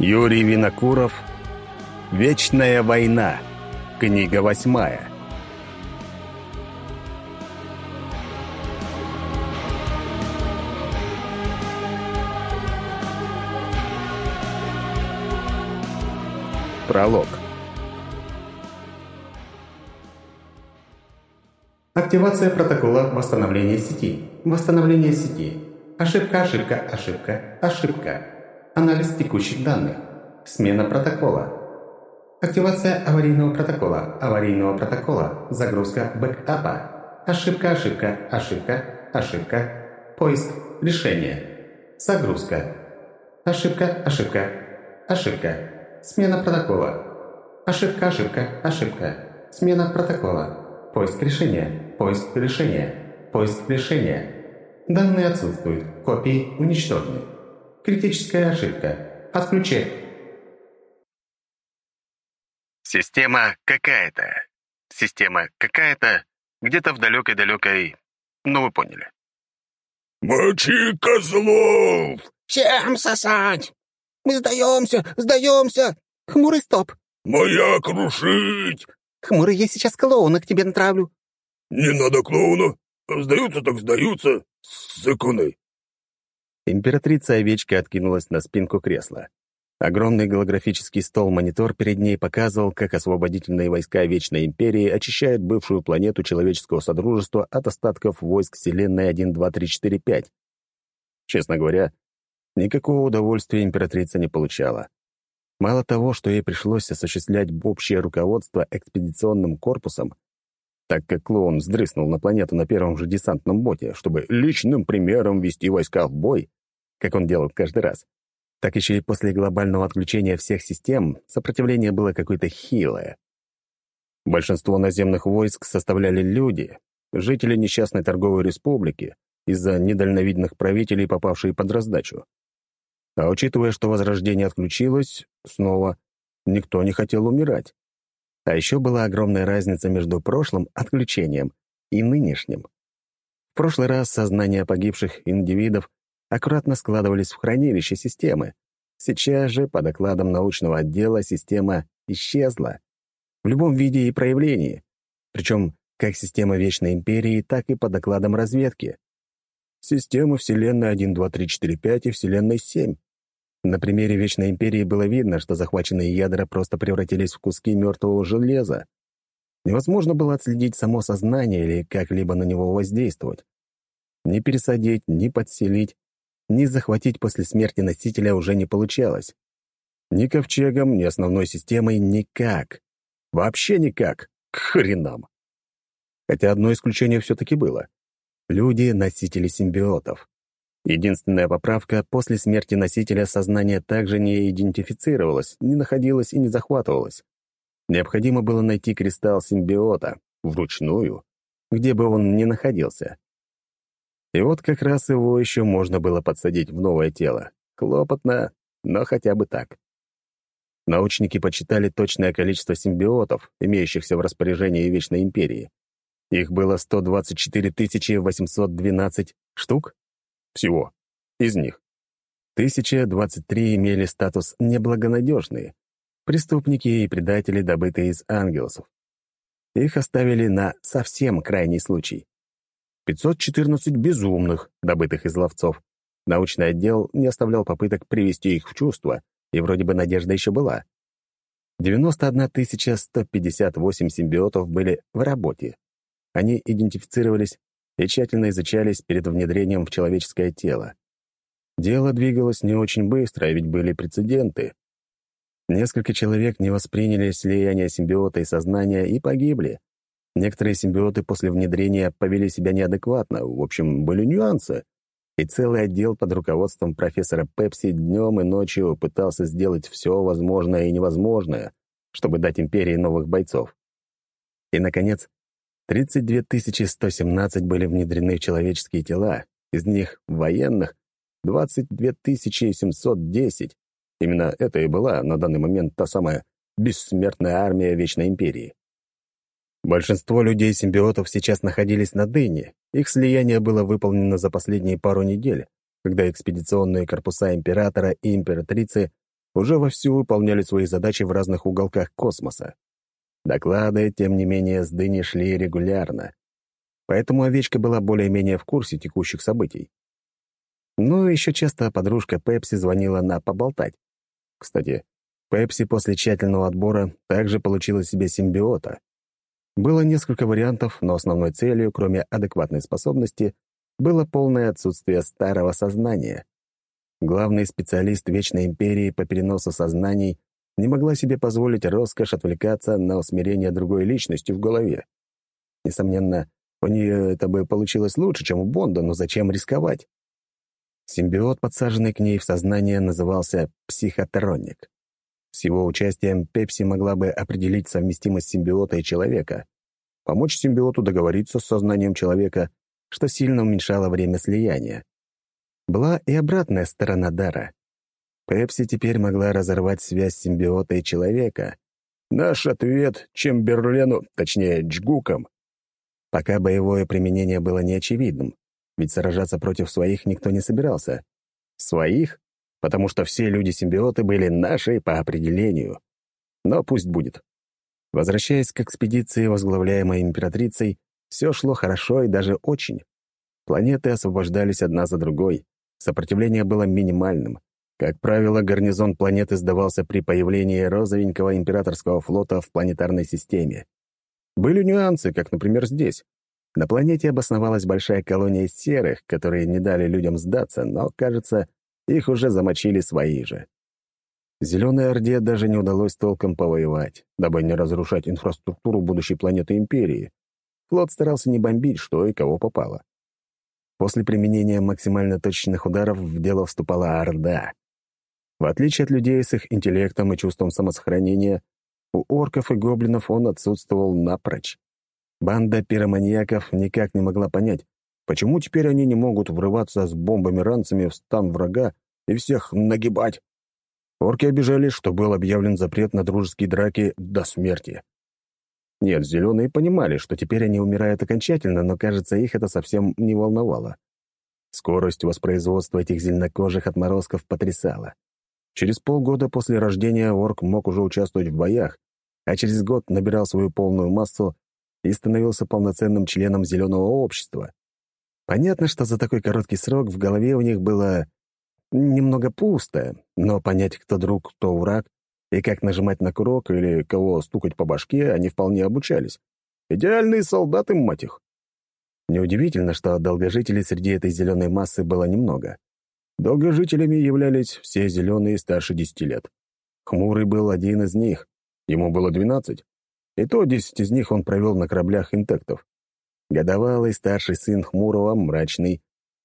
Юрий Винокуров «Вечная война». Книга восьмая. Пролог. Активация протокола восстановления сети. Восстановление сети. Ошибка, ошибка, ошибка, ошибка. Анализ текущих данных. Смена протокола. Активация аварийного протокола. Аварийного протокола. Загрузка бэкапа. Ошибка, ошибка, ошибка, ошибка. Поиск. Решение. Загрузка. Ошибка, ошибка, ошибка. Смена протокола. Ошибка, ошибка, ошибка. Смена протокола. Поиск решения. Поиск решения. Поиск решения. Данные отсутствуют. Копии уничтожены. Критическая ошибка. Отключи. Система какая-то. Система какая-то где-то в далекой-далекой... Ну, вы поняли. «Мочи козлов!» «Всем сосать! Мы сдаемся, сдаемся! Хмурый, стоп!» «Моя крушить!» «Хмурый, я сейчас клоуна к тебе натравлю!» «Не надо клоуна! Сдаются так сдаются! С иконой!» Императрица овечка откинулась на спинку кресла. Огромный голографический стол-монитор перед ней показывал, как освободительные войска Вечной Империи очищают бывшую планету человеческого содружества от остатков войск Вселенной 1, 2, 3, 4, 5. Честно говоря, никакого удовольствия императрица не получала. Мало того, что ей пришлось осуществлять общее руководство экспедиционным корпусом, так как клоун вздрыснул на планету на первом же десантном боте, чтобы личным примером вести войска в бой, как он делал каждый раз. Так еще и после глобального отключения всех систем сопротивление было какое-то хилое. Большинство наземных войск составляли люди, жители несчастной торговой республики, из-за недальновидных правителей, попавшие под раздачу. А учитывая, что Возрождение отключилось, снова никто не хотел умирать. А еще была огромная разница между прошлым отключением и нынешним. В прошлый раз сознания погибших индивидов аккуратно складывались в хранилище системы. Сейчас же, по докладам научного отдела, система исчезла. В любом виде и проявлении. Причем как система Вечной Империи, так и по докладам разведки. Система Вселенной 1, 2, 3, 4, 5 и Вселенной 7. На примере Вечной Империи было видно, что захваченные ядра просто превратились в куски мертвого железа. Невозможно было отследить само сознание или как-либо на него воздействовать. Ни пересадить, ни подселить, ни захватить после смерти носителя уже не получалось. Ни ковчегом, ни основной системой никак. Вообще никак. К хренам. Хотя одно исключение все-таки было. Люди — носители симбиотов. Единственная поправка — после смерти носителя сознание также не идентифицировалось, не находилось и не захватывалось. Необходимо было найти кристалл симбиота, вручную, где бы он ни находился. И вот как раз его еще можно было подсадить в новое тело. Клопотно, но хотя бы так. Научники почитали точное количество симбиотов, имеющихся в распоряжении Вечной Империи. Их было 124 812 штук всего. Из них 1023 имели статус «неблагонадежные», преступники и предатели, добытые из ангелосов. Их оставили на совсем крайний случай. 514 безумных, добытых из ловцов. Научный отдел не оставлял попыток привести их в чувство, и вроде бы надежда еще была. 91 158 симбиотов были в работе. Они идентифицировались и тщательно изучались перед внедрением в человеческое тело. Дело двигалось не очень быстро, а ведь были прецеденты. Несколько человек не восприняли слияние симбиота и сознания и погибли. Некоторые симбиоты после внедрения повели себя неадекватно, в общем, были нюансы. И целый отдел под руководством профессора Пепси днем и ночью пытался сделать все возможное и невозможное, чтобы дать империи новых бойцов. И, наконец, 32 117 были внедрены в человеческие тела, из них военных 22 710. Именно это и была на данный момент та самая бессмертная армия Вечной Империи. Большинство людей-симбиотов сейчас находились на Дыне. Их слияние было выполнено за последние пару недель, когда экспедиционные корпуса Императора и Императрицы уже вовсю выполняли свои задачи в разных уголках космоса. Доклады, тем не менее, с Дыни шли регулярно. Поэтому овечка была более-менее в курсе текущих событий. Ну, еще часто подружка Пепси звонила на поболтать. Кстати, Пепси после тщательного отбора также получила себе симбиота. Было несколько вариантов, но основной целью, кроме адекватной способности, было полное отсутствие старого сознания. Главный специалист Вечной Империи по переносу сознаний не могла себе позволить роскошь отвлекаться на усмирение другой личности в голове. Несомненно, у нее это бы получилось лучше, чем у Бонда, но зачем рисковать? Симбиот, подсаженный к ней в сознание, назывался психотроник. С его участием Пепси могла бы определить совместимость симбиота и человека, помочь симбиоту договориться с сознанием человека, что сильно уменьшало время слияния. Была и обратная сторона дара. Пепси теперь могла разорвать связь симбиота и человека. Наш ответ Чемберлену, точнее, Джгукам. Пока боевое применение было неочевидным, ведь сражаться против своих никто не собирался. Своих? Потому что все люди-симбиоты были наши по определению. Но пусть будет. Возвращаясь к экспедиции, возглавляемой императрицей, все шло хорошо и даже очень. Планеты освобождались одна за другой. Сопротивление было минимальным. Как правило, гарнизон планеты сдавался при появлении розовенького императорского флота в планетарной системе. Были нюансы, как, например, здесь. На планете обосновалась большая колония серых, которые не дали людям сдаться, но, кажется, их уже замочили свои же. Зеленой Орде даже не удалось толком повоевать, дабы не разрушать инфраструктуру будущей планеты Империи. Флот старался не бомбить, что и кого попало. После применения максимально точных ударов в дело вступала Орда. В отличие от людей с их интеллектом и чувством самосохранения, у орков и гоблинов он отсутствовал напрочь. Банда пироманьяков никак не могла понять, Почему теперь они не могут врываться с бомбами-ранцами в стан врага и всех нагибать? Орки обижались, что был объявлен запрет на дружеские драки до смерти. Нет, зеленые понимали, что теперь они умирают окончательно, но, кажется, их это совсем не волновало. Скорость воспроизводства этих зеленокожих отморозков потрясала. Через полгода после рождения орк мог уже участвовать в боях, а через год набирал свою полную массу и становился полноценным членом зеленого общества. Понятно, что за такой короткий срок в голове у них было немного пусто, но понять, кто друг, кто враг, и как нажимать на курок или кого стукать по башке, они вполне обучались. Идеальные солдаты, мать их. Неудивительно, что долгожителей среди этой зеленой массы было немного. Долгожителями являлись все зеленые старше десяти лет. Хмурый был один из них, ему было двенадцать, и то десять из них он провел на кораблях интектов. Годовалый старший сын Хмурого, мрачный,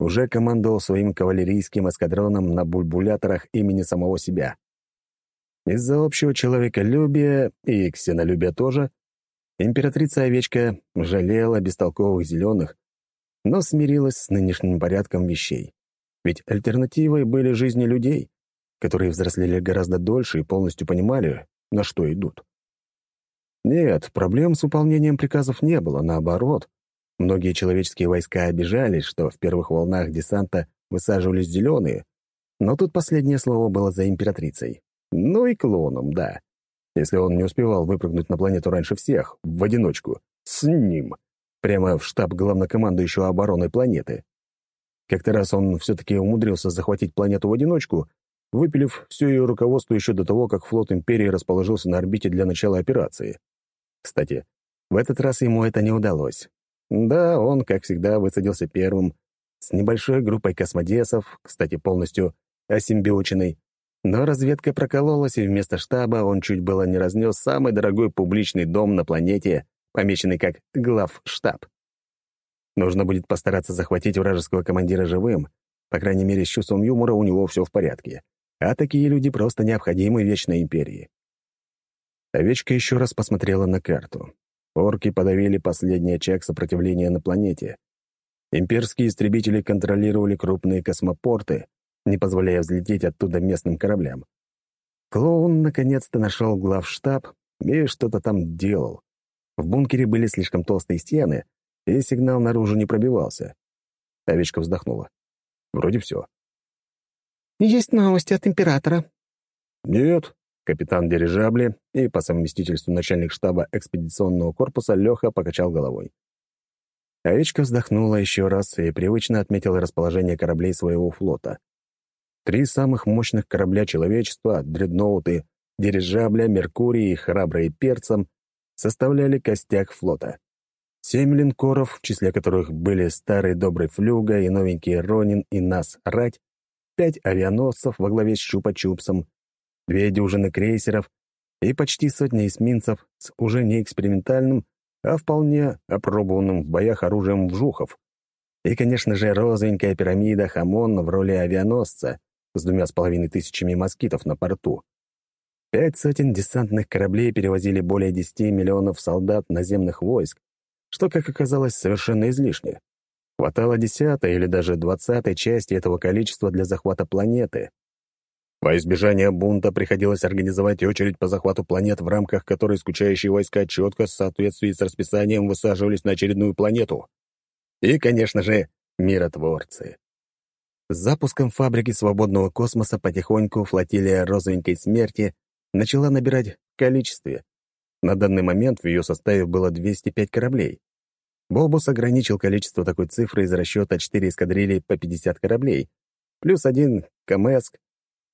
уже командовал своим кавалерийским эскадроном на бульбуляторах имени самого себя. Из-за общего человеколюбия и ксенолюбия тоже императрица-овечка жалела бестолковых зеленых, но смирилась с нынешним порядком вещей. Ведь альтернативой были жизни людей, которые взрослели гораздо дольше и полностью понимали, на что идут. Нет, проблем с выполнением приказов не было, наоборот. Многие человеческие войска обижались, что в первых волнах десанта высаживались зеленые, но тут последнее слово было за императрицей. Ну и клоном, да. Если он не успевал выпрыгнуть на планету раньше всех, в одиночку, с ним, прямо в штаб главнокомандующего обороны планеты. Как-то раз он все-таки умудрился захватить планету в одиночку, выпилив все ее руководство еще до того, как флот Империи расположился на орбите для начала операции. Кстати, в этот раз ему это не удалось. Да, он, как всегда, высадился первым, с небольшой группой космодесов, кстати, полностью осимбиоченной. Но разведка прокололась, и вместо штаба он чуть было не разнес самый дорогой публичный дом на планете, помеченный как главштаб. Нужно будет постараться захватить вражеского командира живым, по крайней мере, с чувством юмора у него все в порядке. А такие люди просто необходимы Вечной Империи. Овечка еще раз посмотрела на карту. Орки подавили последний очаг сопротивления на планете. Имперские истребители контролировали крупные космопорты, не позволяя взлететь оттуда местным кораблям. Клоун наконец-то нашел главштаб и что-то там делал. В бункере были слишком толстые стены, и сигнал наружу не пробивался. Овечка вздохнула. Вроде все. «Есть новости от императора». «Нет», — капитан дирижабли и по совместительству начальник штаба экспедиционного корпуса Леха покачал головой. Овечка вздохнула еще раз и привычно отметила расположение кораблей своего флота. Три самых мощных корабля человечества — дредноуты, дирижабля, Меркурий и храбрые перцем — составляли костяк флота. Семь линкоров, в числе которых были старый добрый Флюга и новенький Ронин и Нас Рать, пять авианосцев во главе с Чупа-Чупсом, две дюжины крейсеров и почти сотня эсминцев с уже не экспериментальным, а вполне опробованным в боях оружием вжухов. И, конечно же, розовенькая пирамида Хамон в роли авианосца с двумя с половиной тысячами москитов на порту. Пять сотен десантных кораблей перевозили более 10 миллионов солдат наземных войск, что, как оказалось, совершенно излишне. Хватало десятой или даже двадцатой части этого количества для захвата планеты. Во избежание бунта приходилось организовать очередь по захвату планет, в рамках которой скучающие войска четко в соответствии с расписанием высаживались на очередную планету. И, конечно же, миротворцы. С запуском фабрики свободного космоса потихоньку флотилия розовенькой смерти начала набирать в количестве. На данный момент в ее составе было 205 кораблей. Бобус ограничил количество такой цифры из расчета 4 эскадрильи по 50 кораблей, плюс один КМСК,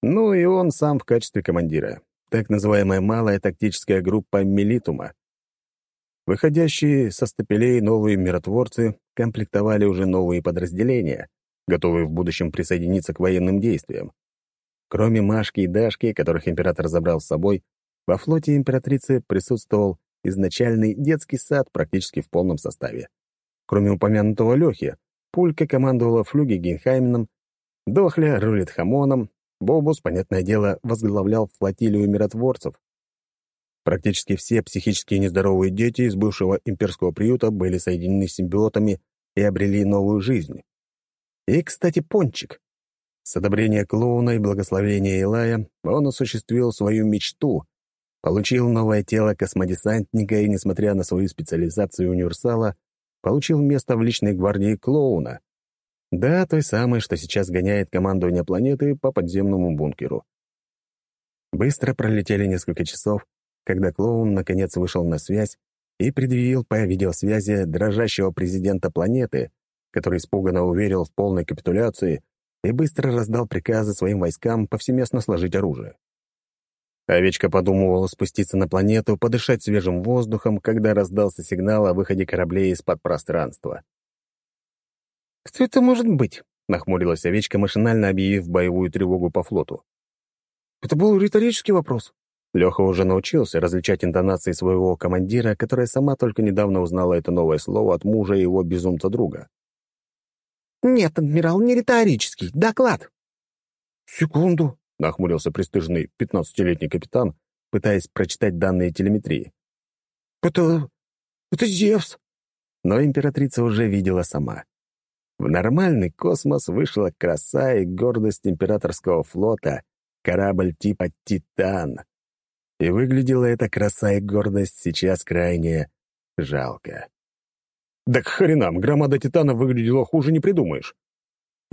ну и он сам в качестве командира. Так называемая малая тактическая группа «Милитума». Выходящие со стапелей новые миротворцы комплектовали уже новые подразделения, готовые в будущем присоединиться к военным действиям. Кроме Машки и Дашки, которых император забрал с собой, во флоте императрицы присутствовал изначальный детский сад практически в полном составе. Кроме упомянутого Лехи, Пулька командовала флюге Гейнхайменом, Дохля рулит Хамоном, Бобус, понятное дело, возглавлял флотилию миротворцев. Практически все психически нездоровые дети из бывшего имперского приюта были соединены с симбиотами и обрели новую жизнь. И, кстати, Пончик. С одобрения клоуна и благословения Илая он осуществил свою мечту Получил новое тело космодесантника и, несмотря на свою специализацию универсала, получил место в личной гвардии клоуна. Да, той самой, что сейчас гоняет командование планеты по подземному бункеру. Быстро пролетели несколько часов, когда клоун наконец вышел на связь и предъявил по видеосвязи дрожащего президента планеты, который испуганно уверил в полной капитуляции и быстро раздал приказы своим войскам повсеместно сложить оружие. Овечка подумывала спуститься на планету, подышать свежим воздухом, когда раздался сигнал о выходе кораблей из-под пространства. «Кто это может быть?» — нахмурилась овечка, машинально объявив боевую тревогу по флоту. «Это был риторический вопрос». Леха уже научился различать интонации своего командира, которая сама только недавно узнала это новое слово от мужа и его безумца-друга. «Нет, адмирал, не риторический. Доклад». «Секунду», — нахмурился престижный пятнадцатилетний капитан, пытаясь прочитать данные телеметрии. «Это... это Зевс!» Но императрица уже видела сама. В нормальный космос вышла краса и гордость императорского флота, корабль типа «Титан». И выглядела эта краса и гордость сейчас крайне жалко. Да к хренам, громада Титана выглядела хуже не придумаешь.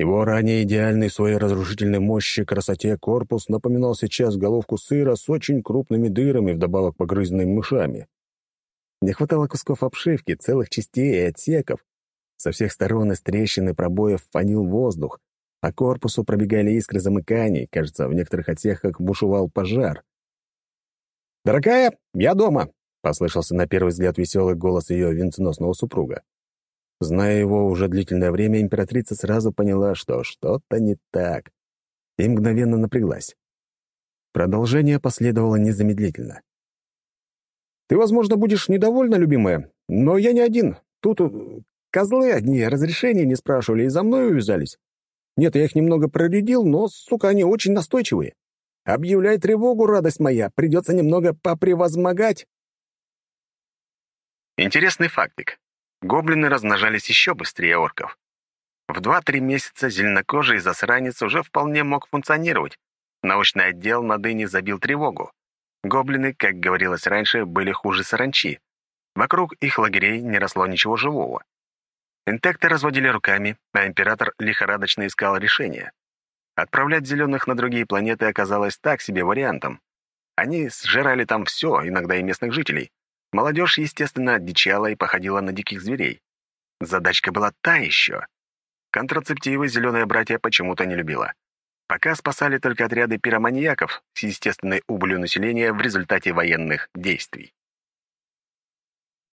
Его ранее идеальный своей разрушительной мощи красоте корпус напоминал сейчас головку сыра с очень крупными дырами, вдобавок погрызенными мышами. Не хватало кусков обшивки, целых частей и отсеков. Со всех сторон из трещин и пробоев фанил воздух, а корпусу пробегали искры замыканий, кажется, в некоторых отсеках бушевал пожар. «Дорогая, я дома!» — послышался на первый взгляд веселый голос ее венценосного супруга. Зная его уже длительное время, императрица сразу поняла, что что-то не так, и мгновенно напряглась. Продолжение последовало незамедлительно. «Ты, возможно, будешь недовольна, любимая, но я не один. Тут э, козлы одни разрешения не спрашивали и за мной увязались. Нет, я их немного проредил, но, сука, они очень настойчивые. Объявляй тревогу, радость моя, придется немного попревозмогать». Интересный фактик гоблины размножались еще быстрее орков. В 2-3 месяца зеленокожий засранец уже вполне мог функционировать. Научный отдел на дыне забил тревогу. Гоблины, как говорилось раньше, были хуже саранчи. Вокруг их лагерей не росло ничего живого. Интекты разводили руками, а император лихорадочно искал решение. Отправлять зеленых на другие планеты оказалось так себе вариантом. Они сжирали там все, иногда и местных жителей. Молодежь, естественно, дичала и походила на диких зверей. Задачка была та еще. Контрацептивы зеленое братья почему-то не любила. Пока спасали только отряды пироманьяков с естественной убылью населения в результате военных действий.